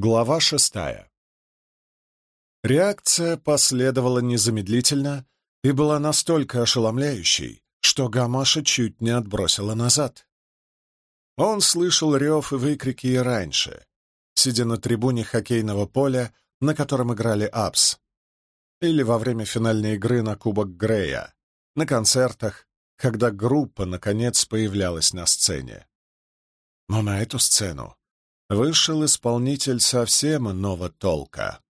Глава шестая. Реакция последовала незамедлительно и была настолько ошеломляющей, что Гамаша чуть не отбросила назад. Он слышал рев и выкрики и раньше, сидя на трибуне хоккейного поля, на котором играли Апс, или во время финальной игры на Кубок Грея, на концертах, когда группа, наконец, появлялась на сцене. Но на эту сцену вышел исполнитель совсем иного толка.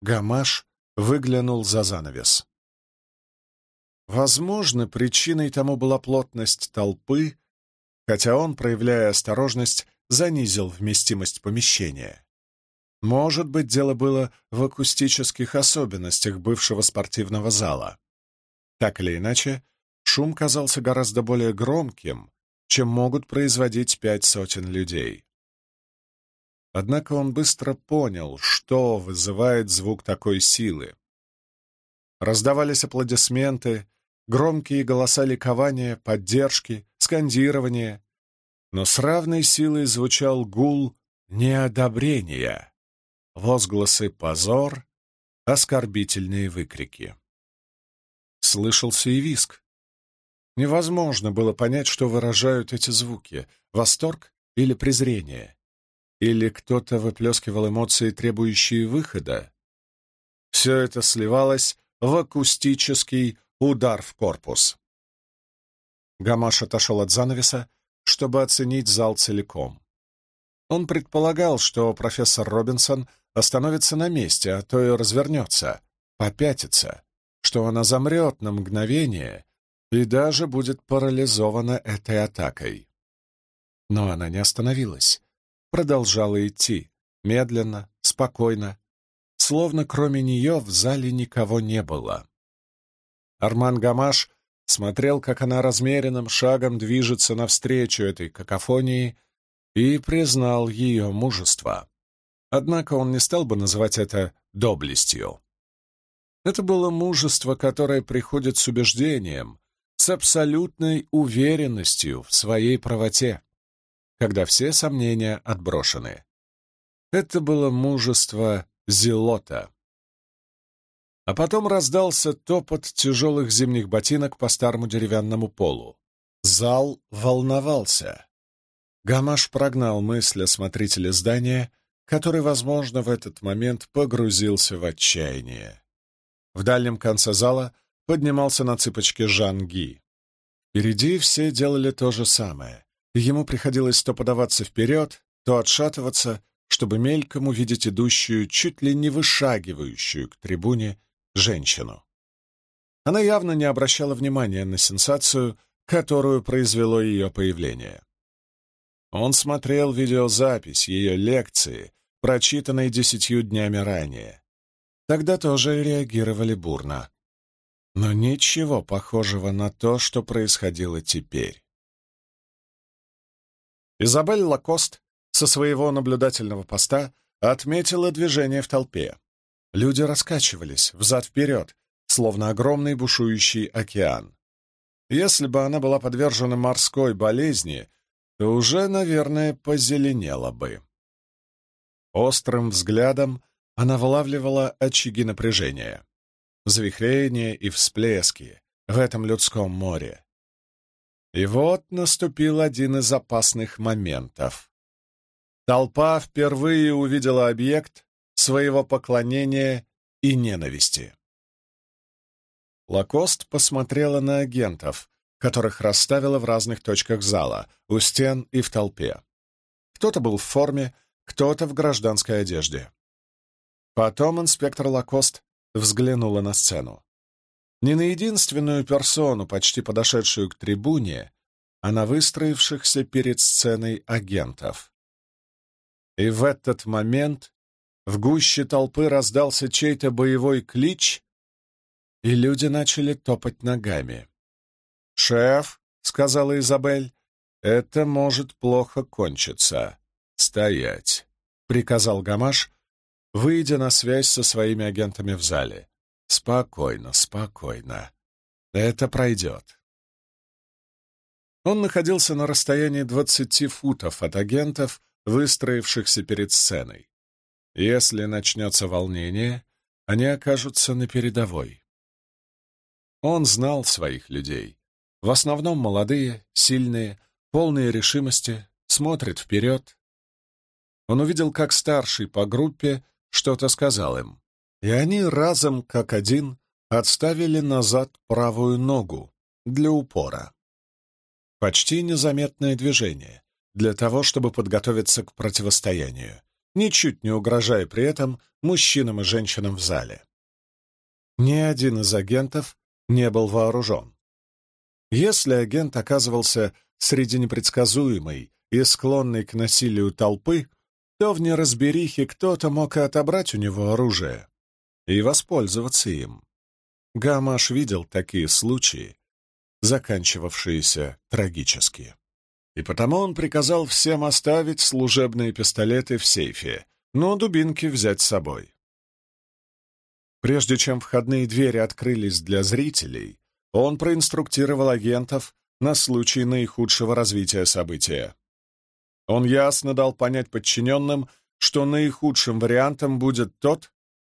Гамаш выглянул за занавес. Возможно, причиной тому была плотность толпы, хотя он, проявляя осторожность, занизил вместимость помещения. Может быть, дело было в акустических особенностях бывшего спортивного зала. Так или иначе, шум казался гораздо более громким, чем могут производить пять сотен людей. Однако он быстро понял, что вызывает звук такой силы. Раздавались аплодисменты, громкие голоса ликования, поддержки, скандирования, но с равной силой звучал гул неодобрения, возгласы «позор», оскорбительные выкрики. Слышался и виск. Невозможно было понять, что выражают эти звуки — восторг или презрение. Или кто-то выплескивал эмоции, требующие выхода. Все это сливалось в акустический удар в корпус. Гамаш отошел от занавеса, чтобы оценить зал целиком. Он предполагал, что профессор Робинсон остановится на месте, а то и развернется, попятится, что она замрет на мгновение и даже будет парализована этой атакой. Но она не остановилась продолжала идти, медленно, спокойно, словно кроме нее в зале никого не было. Арман Гамаш смотрел, как она размеренным шагом движется навстречу этой какофонии и признал ее мужество. Однако он не стал бы называть это доблестью. Это было мужество, которое приходит с убеждением, с абсолютной уверенностью в своей правоте когда все сомнения отброшены. Это было мужество Зелота. А потом раздался топот тяжелых зимних ботинок по старому деревянному полу. Зал волновался. Гамаш прогнал мысль о смотрителе здания, который, возможно, в этот момент погрузился в отчаяние. В дальнем конце зала поднимался на цыпочки Жан Ги. Впереди все делали то же самое ему приходилось то подаваться вперед, то отшатываться, чтобы мельком увидеть идущую, чуть ли не вышагивающую к трибуне, женщину. Она явно не обращала внимания на сенсацию, которую произвело ее появление. Он смотрел видеозапись ее лекции, прочитанной десятью днями ранее. Тогда тоже реагировали бурно. Но ничего похожего на то, что происходило теперь. Изабель Лакост со своего наблюдательного поста отметила движение в толпе. Люди раскачивались взад-вперед, словно огромный бушующий океан. Если бы она была подвержена морской болезни, то уже, наверное, позеленела бы. Острым взглядом она вылавливала очаги напряжения, завихрения и всплески в этом людском море. И вот наступил один из опасных моментов. Толпа впервые увидела объект своего поклонения и ненависти. Лакост посмотрела на агентов, которых расставила в разных точках зала, у стен и в толпе. Кто-то был в форме, кто-то в гражданской одежде. Потом инспектор Лакост взглянула на сцену. Не на единственную персону, почти подошедшую к трибуне, а на выстроившихся перед сценой агентов. И в этот момент в гуще толпы раздался чей-то боевой клич, и люди начали топать ногами. «Шеф», — сказала Изабель, — «это может плохо кончиться. Стоять», — приказал Гамаш, выйдя на связь со своими агентами в зале. Спокойно, спокойно. Это пройдет. Он находился на расстоянии двадцати футов от агентов, выстроившихся перед сценой. Если начнется волнение, они окажутся на передовой. Он знал своих людей. В основном молодые, сильные, полные решимости, смотрят вперед. Он увидел, как старший по группе что-то сказал им, и они разом, как один, отставили назад правую ногу для упора. Почти незаметное движение для того, чтобы подготовиться к противостоянию, ничуть не угрожая при этом мужчинам и женщинам в зале. Ни один из агентов не был вооружен. Если агент оказывался среди непредсказуемой и склонной к насилию толпы, то в неразберихе кто-то мог и отобрать у него оружие и воспользоваться им. Гамаш видел такие случаи, заканчивавшиеся трагически. И потому он приказал всем оставить служебные пистолеты в сейфе, но дубинки взять с собой. Прежде чем входные двери открылись для зрителей, он проинструктировал агентов на случай наихудшего развития события. Он ясно дал понять подчиненным, что наихудшим вариантом будет тот,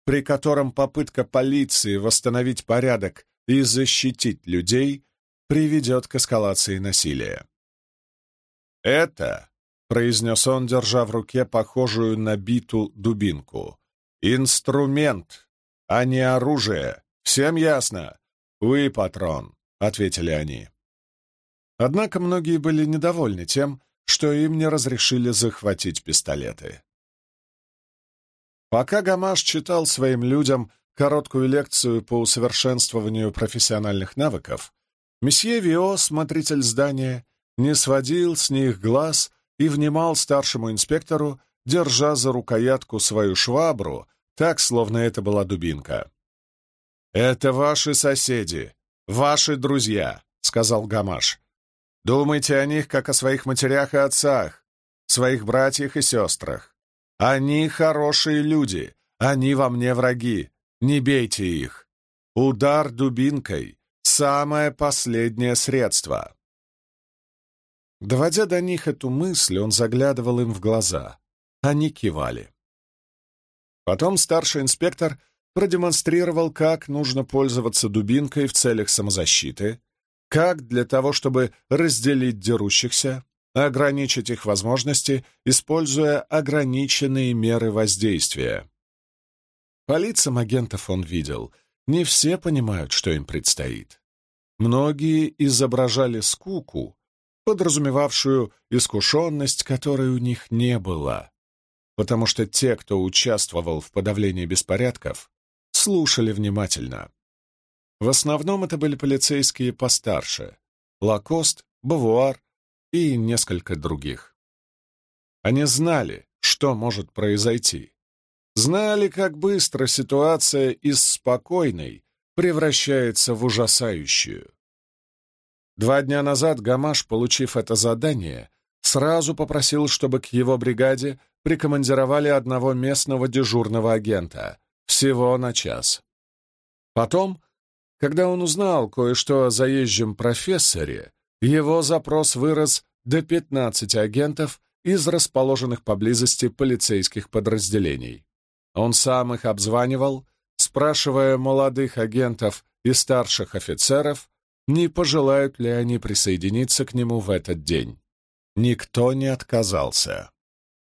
при котором попытка полиции восстановить порядок и защитить людей приведет к эскалации насилия. «Это», — произнес он, держа в руке похожую на биту дубинку, — «инструмент, а не оружие. Всем ясно?» «Вы, патрон», — ответили они. Однако многие были недовольны тем, что им не разрешили захватить пистолеты. Пока Гамаш читал своим людям короткую лекцию по усовершенствованию профессиональных навыков, Месье Вио, смотритель здания, не сводил с них глаз и внимал старшему инспектору, держа за рукоятку свою швабру, так, словно это была дубинка. «Это ваши соседи, ваши друзья», — сказал Гамаш. «Думайте о них, как о своих матерях и отцах, своих братьях и сестрах. Они хорошие люди, они вам не враги, не бейте их. Удар дубинкой самое последнее средство. Доводя до них эту мысль, он заглядывал им в глаза. Они кивали. Потом старший инспектор продемонстрировал, как нужно пользоваться дубинкой в целях самозащиты, как для того, чтобы разделить дерущихся, ограничить их возможности, используя ограниченные меры воздействия. По лицам агентов он видел, не все понимают, что им предстоит. Многие изображали скуку, подразумевавшую искушенность, которой у них не было, потому что те, кто участвовал в подавлении беспорядков, слушали внимательно. В основном это были полицейские постарше — Лакост, Бавуар и несколько других. Они знали, что может произойти. Знали, как быстро ситуация из спокойной превращается в ужасающую. Два дня назад Гамаш, получив это задание, сразу попросил, чтобы к его бригаде прикомандировали одного местного дежурного агента, всего на час. Потом, когда он узнал кое-что о заезжем профессоре, его запрос вырос до 15 агентов из расположенных поблизости полицейских подразделений. Он сам их обзванивал, спрашивая молодых агентов и старших офицеров, не пожелают ли они присоединиться к нему в этот день. Никто не отказался.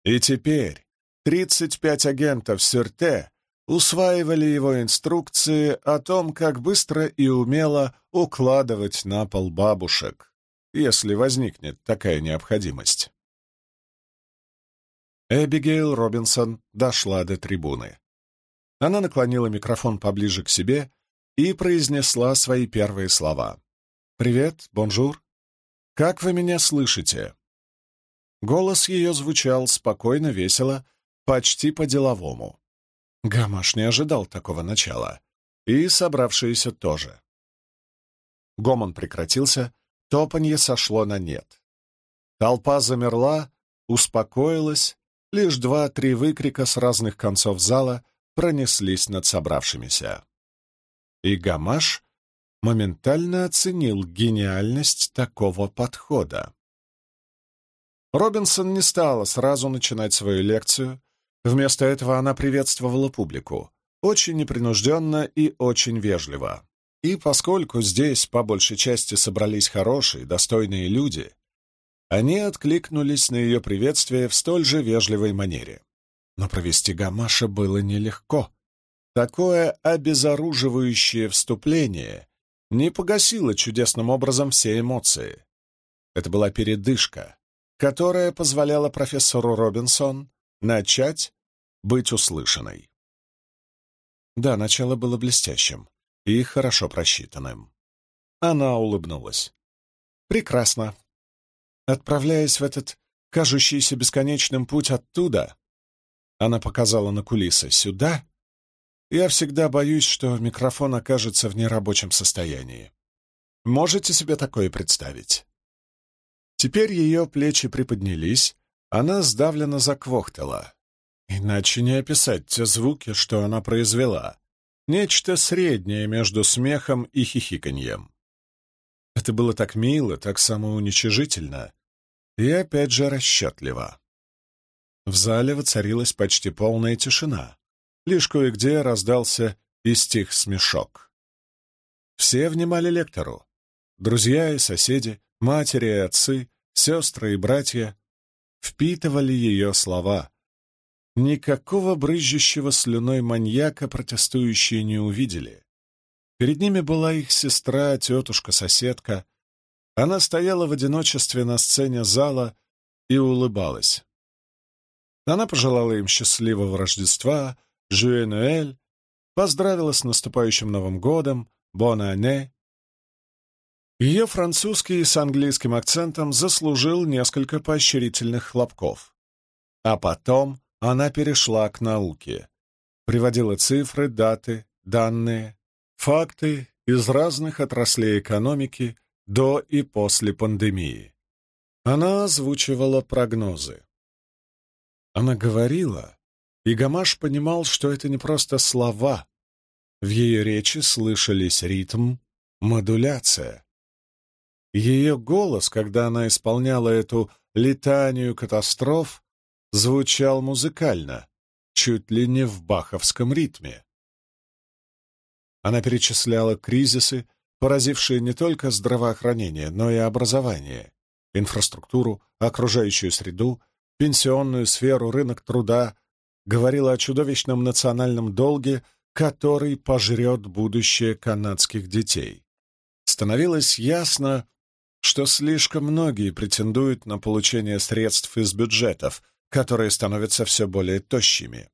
И теперь 35 агентов Сюрте усваивали его инструкции о том, как быстро и умело укладывать на пол бабушек, если возникнет такая необходимость. Эбигейл Робинсон дошла до трибуны. Она наклонила микрофон поближе к себе и произнесла свои первые слова. «Привет, bonjour. Как вы меня слышите?» Голос ее звучал спокойно, весело, почти по-деловому. Гамаш не ожидал такого начала. И собравшиеся тоже. Гомон прекратился, топанье сошло на нет. Толпа замерла, успокоилась, лишь два-три выкрика с разных концов зала пронеслись над собравшимися. И Гамаш моментально оценил гениальность такого подхода. Робинсон не стала сразу начинать свою лекцию, Вместо этого она приветствовала публику, очень непринужденно и очень вежливо. И поскольку здесь по большей части собрались хорошие, достойные люди, они откликнулись на ее приветствие в столь же вежливой манере. Но провести Гамаша было нелегко. Такое обезоруживающее вступление не погасило чудесным образом все эмоции. Это была передышка, которая позволяла профессору Робинсон начать быть услышанной. Да, начало было блестящим и хорошо просчитанным. Она улыбнулась. «Прекрасно. Отправляясь в этот кажущийся бесконечным путь оттуда, она показала на кулисы, сюда, я всегда боюсь, что микрофон окажется в нерабочем состоянии. Можете себе такое представить?» Теперь ее плечи приподнялись, она сдавленно заквохтала. Иначе не описать те звуки, что она произвела. Нечто среднее между смехом и хихиканьем. Это было так мило, так самоуничижительно и, опять же, расчетливо. В зале воцарилась почти полная тишина. Лишь кое-где раздался и стих смешок. Все внимали лектору. Друзья и соседи, матери и отцы, сестры и братья впитывали ее слова, Никакого брызжущего слюной маньяка протестующие не увидели. Перед ними была их сестра, тетушка, соседка. Она стояла в одиночестве на сцене зала и улыбалась. Она пожелала им счастливого Рождества, Жуэнуэль, поздравила с наступающим Новым годом, Бон-Ане. Ее французский с английским акцентом заслужил несколько поощрительных хлопков. А потом она перешла к науке. Приводила цифры, даты, данные, факты из разных отраслей экономики до и после пандемии. Она озвучивала прогнозы. Она говорила, и Гамаш понимал, что это не просто слова. В ее речи слышались ритм, модуляция. Ее голос, когда она исполняла эту летанию катастроф, звучал музыкально, чуть ли не в баховском ритме. Она перечисляла кризисы, поразившие не только здравоохранение, но и образование, инфраструктуру, окружающую среду, пенсионную сферу, рынок труда, говорила о чудовищном национальном долге, который пожрет будущее канадских детей. Становилось ясно, что слишком многие претендуют на получение средств из бюджетов, которые становятся все более тощими.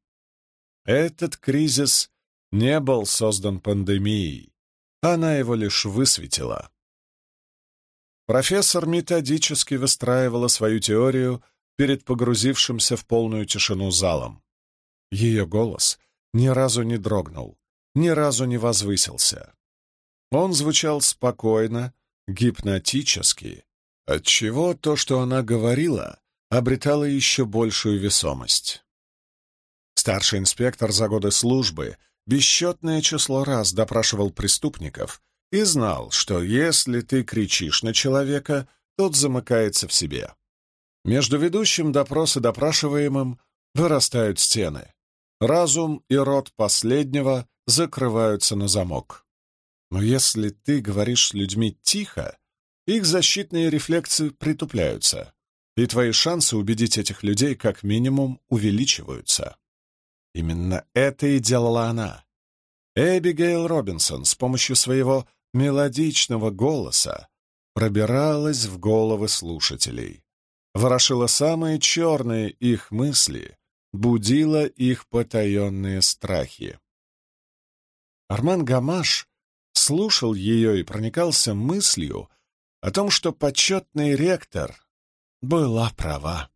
Этот кризис не был создан пандемией, она его лишь высветила. Профессор методически выстраивала свою теорию перед погрузившимся в полную тишину залом. Ее голос ни разу не дрогнул, ни разу не возвысился. Он звучал спокойно, гипнотически, отчего то, что она говорила, обретала еще большую весомость. Старший инспектор за годы службы бесчетное число раз допрашивал преступников и знал, что если ты кричишь на человека, тот замыкается в себе. Между ведущим допрос и допрашиваемым вырастают стены. Разум и рот последнего закрываются на замок. Но если ты говоришь с людьми тихо, их защитные рефлексы притупляются и твои шансы убедить этих людей как минимум увеличиваются. Именно это и делала она. Эбигейл Робинсон с помощью своего мелодичного голоса пробиралась в головы слушателей, ворошила самые черные их мысли, будила их потаенные страхи. Арман Гамаш слушал ее и проникался мыслью о том, что почетный ректор была права.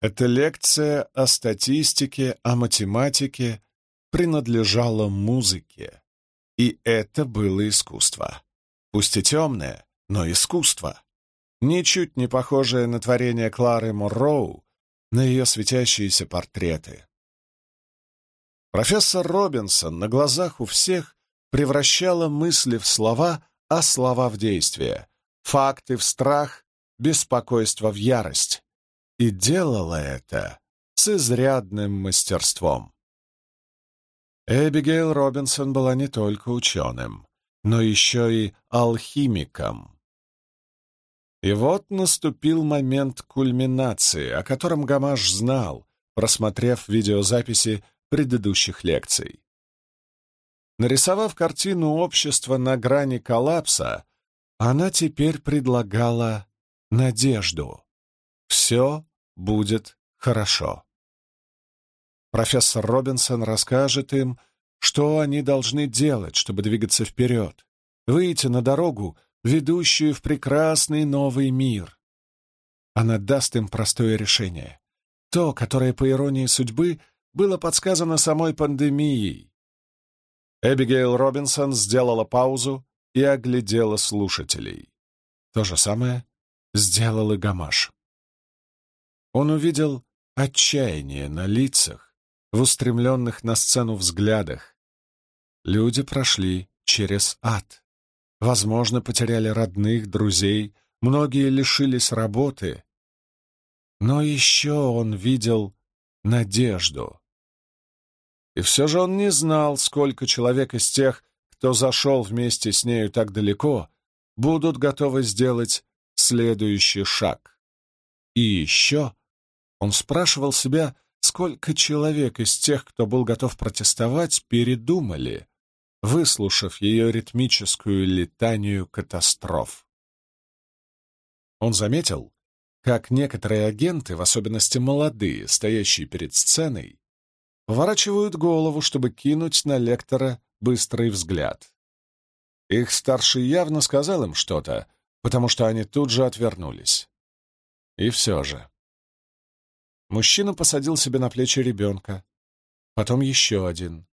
Эта лекция о статистике, о математике принадлежала музыке. И это было искусство. Пусть и темное, но искусство. Ничуть не похожее на творение Клары Морроу, на ее светящиеся портреты. Профессор Робинсон на глазах у всех превращала мысли в слова, а слова в действия, факты в страх, беспокойство в ярость. И делала это с изрядным мастерством. Эбигейл Робинсон была не только ученым, но еще и алхимиком. И вот наступил момент кульминации, о котором Гамаш знал, просмотрев видеозаписи предыдущих лекций. Нарисовав картину общества на грани коллапса, она теперь предлагала надежду. Все будет хорошо. Профессор Робинсон расскажет им, что они должны делать, чтобы двигаться вперед, выйти на дорогу, ведущую в прекрасный новый мир. Она даст им простое решение. То, которое, по иронии судьбы, было подсказано самой пандемией. Эбигейл Робинсон сделала паузу и оглядела слушателей. То же самое сделал и Гамаш. Он увидел отчаяние на лицах, в устремленных на сцену взглядах. Люди прошли через ад. Возможно, потеряли родных, друзей, многие лишились работы. Но еще он видел надежду. И все же он не знал, сколько человек из тех, кто зашел вместе с нею так далеко, будут готовы сделать следующий шаг. И еще он спрашивал себя, сколько человек из тех, кто был готов протестовать, передумали, выслушав ее ритмическую летанию катастроф. Он заметил, как некоторые агенты, в особенности молодые, стоящие перед сценой, поворачивают голову, чтобы кинуть на лектора быстрый взгляд. Их старший явно сказал им что-то, потому что они тут же отвернулись. И все же. Мужчина посадил себе на плечи ребенка, потом еще один.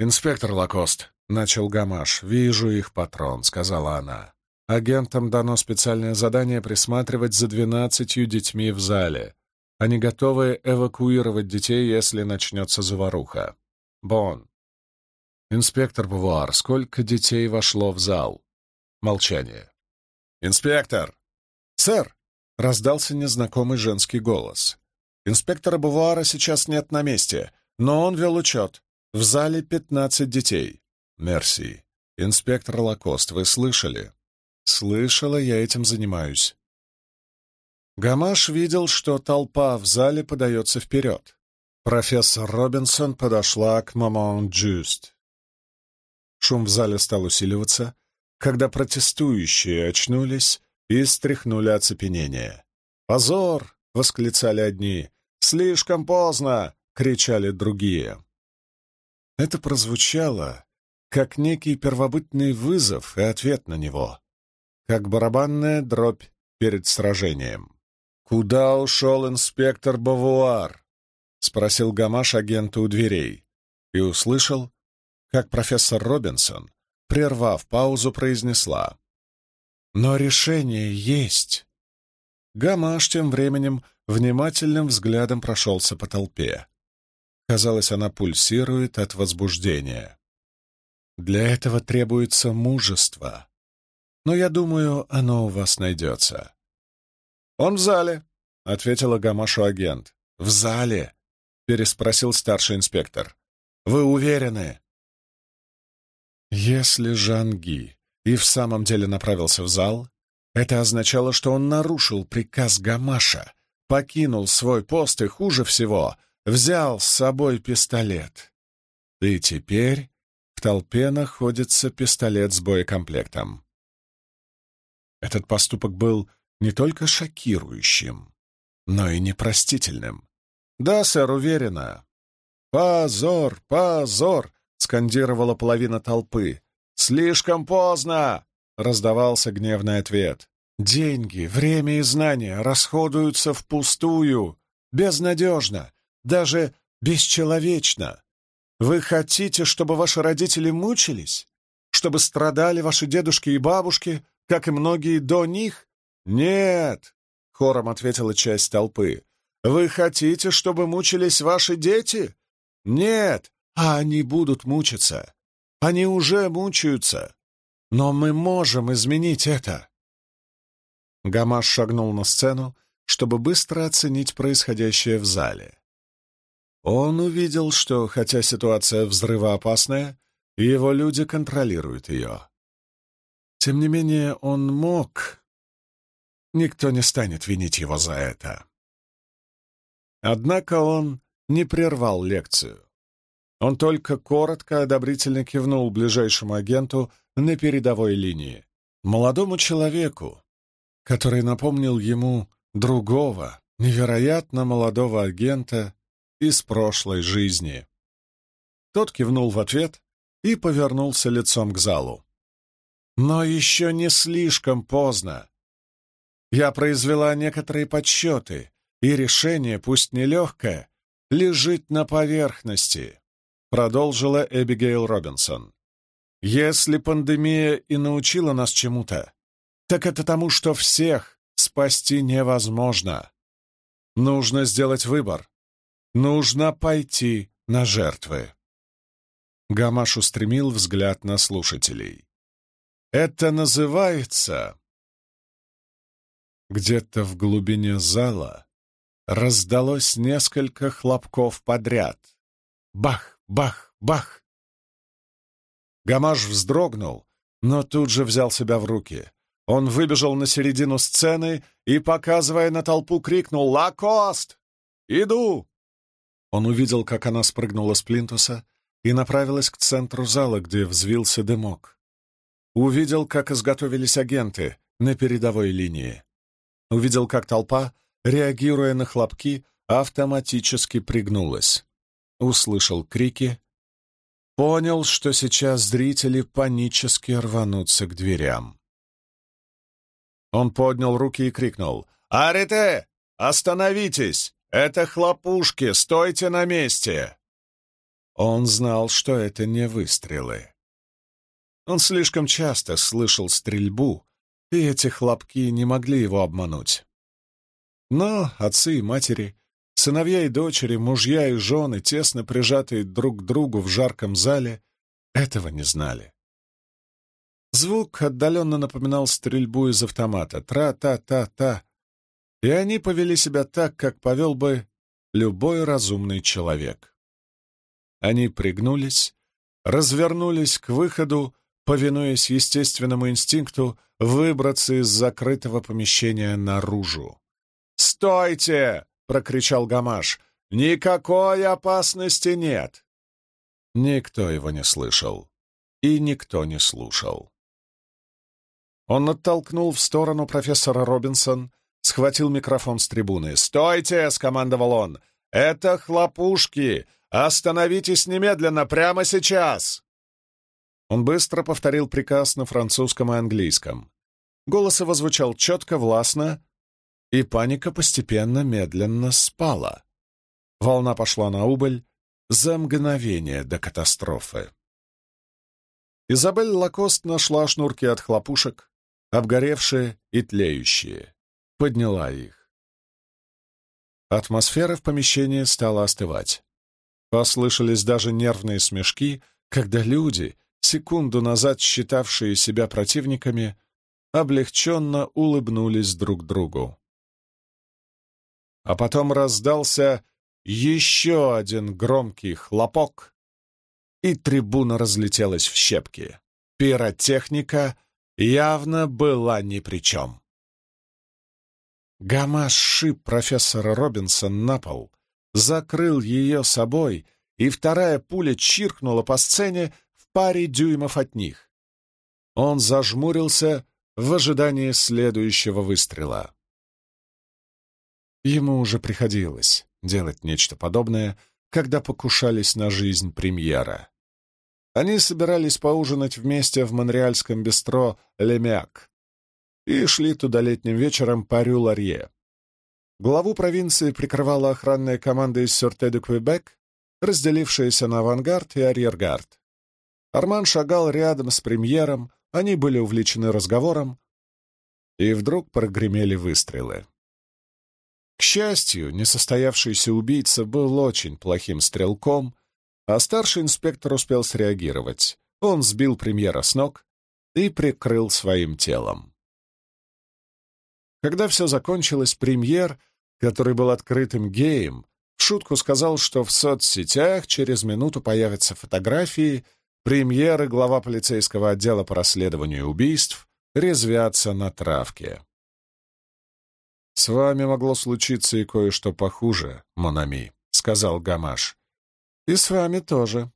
«Инспектор Лакост», — начал Гамаш, — «вижу их патрон», — сказала она. «Агентам дано специальное задание присматривать за двенадцатью детьми в зале. Они готовы эвакуировать детей, если начнется заваруха. Бон. Инспектор Бувуар, сколько детей вошло в зал? Молчание. Инспектор! Сэр! Раздался незнакомый женский голос. Инспектора Бувуара сейчас нет на месте, но он вел учет. В зале пятнадцать детей. Мерси. Инспектор Лакост, вы слышали? Слышала, я этим занимаюсь. Гамаш видел, что толпа в зале подается вперед. Профессор Робинсон подошла к мамон Джуст. Шум в зале стал усиливаться, когда протестующие очнулись и стряхнули оцепенение. «Позор!» — восклицали одни. «Слишком поздно!» — кричали другие. Это прозвучало, как некий первобытный вызов и ответ на него, как барабанная дробь перед сражением. «Куда ушел инспектор Бавуар?» — спросил Гамаш агента у дверей и услышал, как профессор Робинсон, прервав паузу, произнесла. «Но решение есть!» Гамаш тем временем внимательным взглядом прошелся по толпе. Казалось, она пульсирует от возбуждения. Для этого требуется мужество. Но я думаю, оно у вас найдется. «Он в зале», — ответила Гамашу агент. «В зале?» — переспросил старший инспектор. «Вы уверены?» Если Жанги и в самом деле направился в зал, это означало, что он нарушил приказ Гамаша, покинул свой пост и, хуже всего, взял с собой пистолет. И теперь в толпе находится пистолет с боекомплектом. Этот поступок был не только шокирующим, но и непростительным. «Да, сэр, уверена». «Позор! Позор!» — скандировала половина толпы. «Слишком поздно!» — раздавался гневный ответ. «Деньги, время и знания расходуются впустую, безнадежно, даже бесчеловечно. Вы хотите, чтобы ваши родители мучились? Чтобы страдали ваши дедушки и бабушки, как и многие до них? «Нет!» — хором ответила часть толпы. «Вы хотите, чтобы мучились ваши дети? Нет, а они будут мучиться. Они уже мучаются. Но мы можем изменить это!» Гамаш шагнул на сцену, чтобы быстро оценить происходящее в зале. Он увидел, что, хотя ситуация взрывоопасная, его люди контролируют ее. Тем не менее, он мог... Никто не станет винить его за это. Однако он не прервал лекцию. Он только коротко одобрительно кивнул ближайшему агенту на передовой линии, молодому человеку, который напомнил ему другого, невероятно молодого агента из прошлой жизни. Тот кивнул в ответ и повернулся лицом к залу. Но еще не слишком поздно. Я произвела некоторые подсчеты, и решение, пусть нелегкое, лежит на поверхности, продолжила Эбигейл Робинсон. Если пандемия и научила нас чему-то, так это тому, что всех спасти невозможно. Нужно сделать выбор. Нужно пойти на жертвы. Гамаш устремил взгляд на слушателей. Это называется... Где-то в глубине зала раздалось несколько хлопков подряд. Бах, бах, бах! Гамаш вздрогнул, но тут же взял себя в руки. Он выбежал на середину сцены и, показывая на толпу, крикнул «Лакост! Иду!» Он увидел, как она спрыгнула с плинтуса и направилась к центру зала, где взвился дымок. Увидел, как изготовились агенты на передовой линии. Увидел, как толпа, реагируя на хлопки, автоматически пригнулась. Услышал крики. Понял, что сейчас зрители панически рванутся к дверям. Он поднял руки и крикнул. «Арите! Остановитесь! Это хлопушки! Стойте на месте!» Он знал, что это не выстрелы. Он слишком часто слышал стрельбу, и эти хлопки не могли его обмануть. Но отцы и матери, сыновья и дочери, мужья и жены, тесно прижатые друг к другу в жарком зале, этого не знали. Звук отдаленно напоминал стрельбу из автомата. Тра-та-та-та. И они повели себя так, как повел бы любой разумный человек. Они пригнулись, развернулись к выходу, повинуясь естественному инстинкту выбраться из закрытого помещения наружу. «Стойте!» — прокричал Гамаш. «Никакой опасности нет!» Никто его не слышал, и никто не слушал. Он оттолкнул в сторону профессора Робинсон, схватил микрофон с трибуны. «Стойте!» — скомандовал он. «Это хлопушки! Остановитесь немедленно, прямо сейчас!» Он быстро повторил приказ на французском и английском. Голос его звучал четко, властно, и паника постепенно, медленно спала. Волна пошла на убыль за мгновение до катастрофы. Изабель Лакост нашла шнурки от хлопушек, обгоревшие и тлеющие. Подняла их. Атмосфера в помещении стала остывать. Послышались даже нервные смешки, когда люди, секунду назад считавшие себя противниками, облегченно улыбнулись друг другу. А потом раздался еще один громкий хлопок, и трибуна разлетелась в щепки. Пиротехника явно была ни при чем. Гамаш шип профессора Робинсон на пол, закрыл ее собой, и вторая пуля чиркнула по сцене в паре дюймов от них. Он зажмурился в ожидании следующего выстрела. Ему уже приходилось делать нечто подобное, когда покушались на жизнь премьера. Они собирались поужинать вместе в монреальском бистро «Лемяк» и шли туда летним вечером по Рю-Ларье. Главу провинции прикрывала охранная команда из Сюрте-де-Квебек, разделившаяся на авангард и арьергард. Арман шагал рядом с премьером, они были увлечены разговором, и вдруг прогремели выстрелы. К счастью, несостоявшийся убийца был очень плохим стрелком а старший инспектор успел среагировать. Он сбил премьера с ног и прикрыл своим телом. Когда все закончилось, премьер, который был открытым геем, в шутку сказал, что в соцсетях через минуту появятся фотографии, премьеры глава полицейского отдела по расследованию убийств резвятся на травке. «С вами могло случиться и кое-что похуже, Монами», — сказал Гамаш. «И с вами тоже».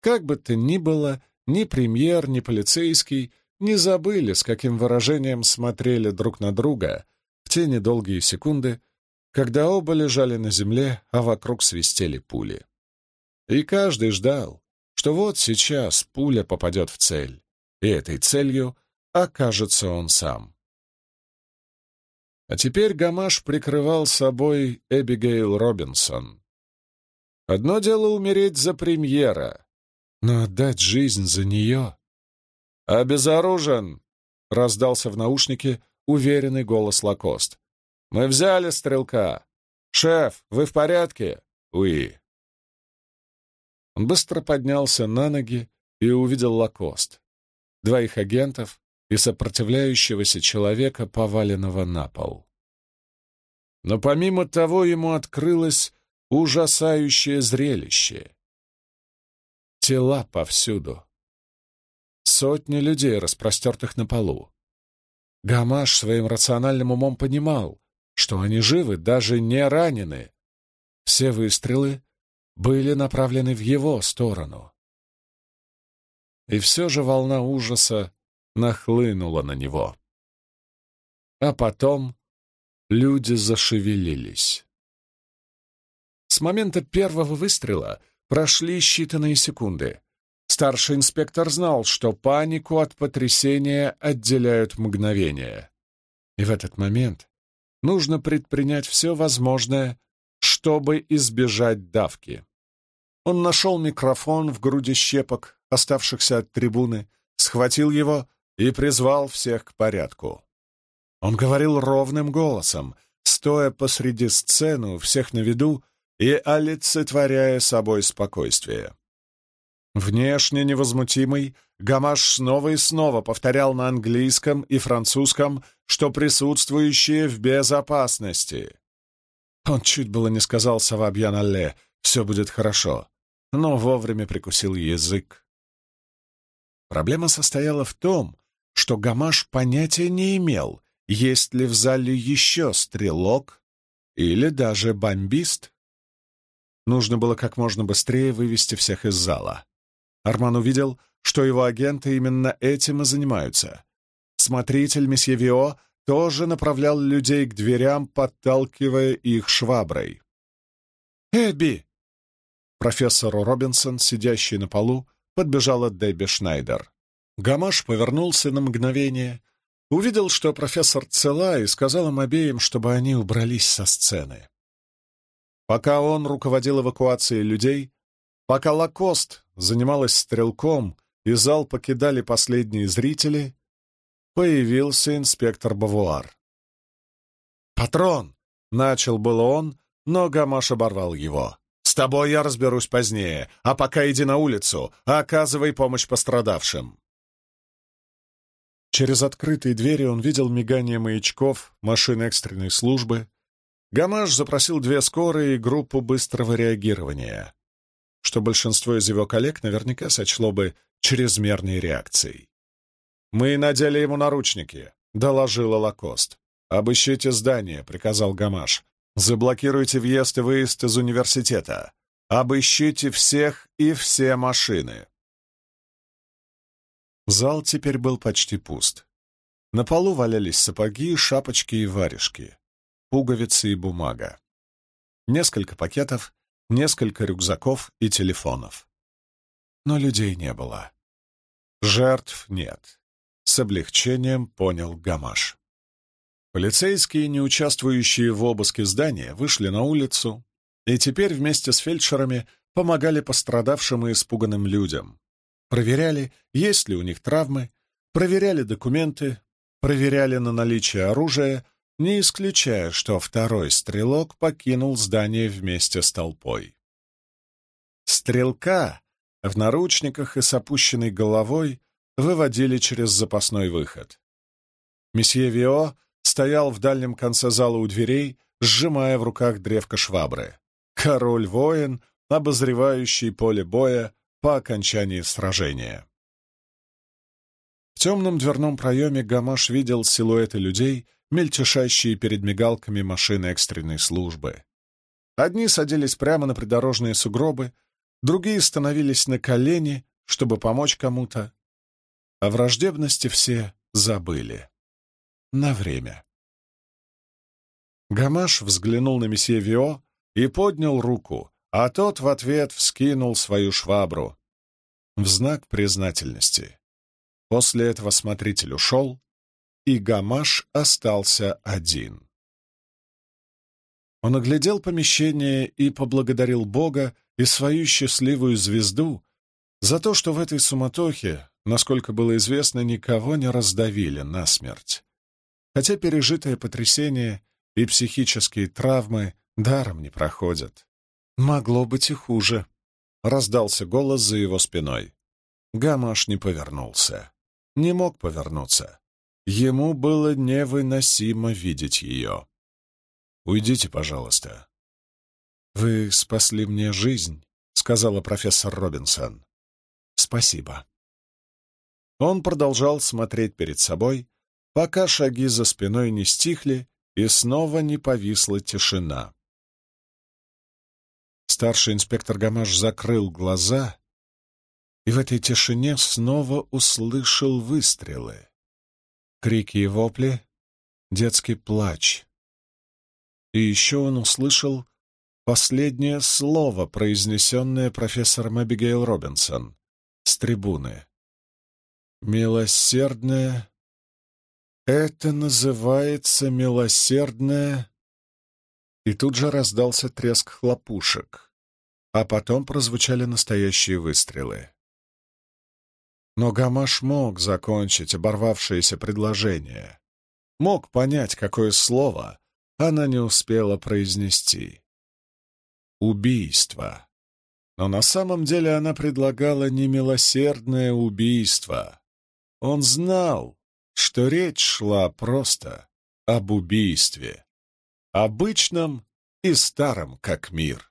Как бы то ни было, ни премьер, ни полицейский не забыли, с каким выражением смотрели друг на друга в те недолгие секунды, когда оба лежали на земле, а вокруг свистели пули. И каждый ждал, что вот сейчас пуля попадет в цель, и этой целью окажется он сам. А теперь Гамаш прикрывал собой Эбигейл Робинсон. Одно дело умереть за премьера, но отдать жизнь за нее... «Обезоружен!» — раздался в наушнике уверенный голос Лакост. «Мы взяли стрелка! Шеф, вы в порядке?» «Уи!» Он быстро поднялся на ноги и увидел Лакост, двоих агентов и сопротивляющегося человека, поваленного на пол. Но помимо того ему открылось ужасающее зрелище. Тела повсюду. Сотни людей, распростертых на полу. Гамаш своим рациональным умом понимал, что они живы, даже не ранены. Все выстрелы были направлены в его сторону. И все же волна ужаса нахлынула на него. А потом люди зашевелились. С момента первого выстрела прошли считанные секунды. Старший инспектор знал, что панику от потрясения отделяют мгновения. И в этот момент нужно предпринять все возможное, чтобы избежать давки. Он нашел микрофон в груди щепок, оставшихся от трибуны, схватил его и призвал всех к порядку. Он говорил ровным голосом, стоя посреди сцены у всех на виду и олицетворяя собой спокойствие. Внешне невозмутимый, Гамаш снова и снова повторял на английском и французском, что присутствующие в безопасности. Он чуть было не сказал Савабьян-Алле «все будет хорошо», но вовремя прикусил язык. Проблема состояла в том, что Гамаш понятия не имел, есть ли в зале еще стрелок или даже бомбист. Нужно было как можно быстрее вывести всех из зала. Арман увидел, что его агенты именно этим и занимаются. Смотритель месье Вио тоже направлял людей к дверям, подталкивая их шваброй. «Эбби!» Профессор Робинсон, сидящий на полу, подбежала Дебби Шнайдер. Гамаш повернулся на мгновение, увидел, что профессор цела, и сказал им обеим, чтобы они убрались со сцены. Пока он руководил эвакуацией людей, пока Лакост занималась стрелком и зал покидали последние зрители, появился инспектор Бавуар. «Патрон!» — начал было он, но Гамаш оборвал его. «С тобой я разберусь позднее, а пока иди на улицу, оказывай помощь пострадавшим». Через открытые двери он видел мигание маячков, машин экстренной службы. Гамаш запросил две скорые и группу быстрого реагирования, что большинство из его коллег наверняка сочло бы чрезмерной реакцией. «Мы надели ему наручники», — доложила Лакост. «Обыщите здание», — приказал Гамаш. «Заблокируйте въезд и выезд из университета. Обыщите всех и все машины». Зал теперь был почти пуст. На полу валялись сапоги, шапочки и варежки, пуговицы и бумага. Несколько пакетов, несколько рюкзаков и телефонов. Но людей не было. Жертв нет. С облегчением понял Гамаш. Полицейские, не участвующие в обыске здания, вышли на улицу и теперь вместе с фельдшерами помогали пострадавшим и испуганным людям, Проверяли, есть ли у них травмы, проверяли документы, проверяли на наличие оружия, не исключая, что второй стрелок покинул здание вместе с толпой. Стрелка в наручниках и с опущенной головой выводили через запасной выход. Месье Вио стоял в дальнем конце зала у дверей, сжимая в руках древко швабры. король-воин, обозревающий поле боя по окончании сражения. В темном дверном проеме Гамаш видел силуэты людей, мельтешащие перед мигалками машины экстренной службы. Одни садились прямо на придорожные сугробы, другие становились на колени, чтобы помочь кому-то. О враждебности все забыли. На время. Гамаш взглянул на месье Вио и поднял руку, а тот в ответ вскинул свою швабру в знак признательности. После этого смотритель ушел, и Гамаш остался один. Он оглядел помещение и поблагодарил Бога и свою счастливую звезду за то, что в этой суматохе, насколько было известно, никого не раздавили насмерть. Хотя пережитое потрясение и психические травмы даром не проходят. Могло быть и хуже. Раздался голос за его спиной. Гамаш не повернулся не мог повернуться. Ему было невыносимо видеть ее. «Уйдите, пожалуйста». «Вы спасли мне жизнь», — сказала профессор Робинсон. «Спасибо». Он продолжал смотреть перед собой, пока шаги за спиной не стихли и снова не повисла тишина. Старший инспектор Гамаш закрыл глаза и в этой тишине снова услышал выстрелы. Крики и вопли, детский плач. И еще он услышал последнее слово, произнесенное профессором Эбигейл Робинсон с трибуны. «Милосердное... Это называется милосердное...» И тут же раздался треск хлопушек, а потом прозвучали настоящие выстрелы. Но Гамаш мог закончить оборвавшееся предложение. Мог понять, какое слово она не успела произнести. Убийство. Но на самом деле она предлагала немилосердное убийство. Он знал, что речь шла просто об убийстве, обычном и старом, как мир.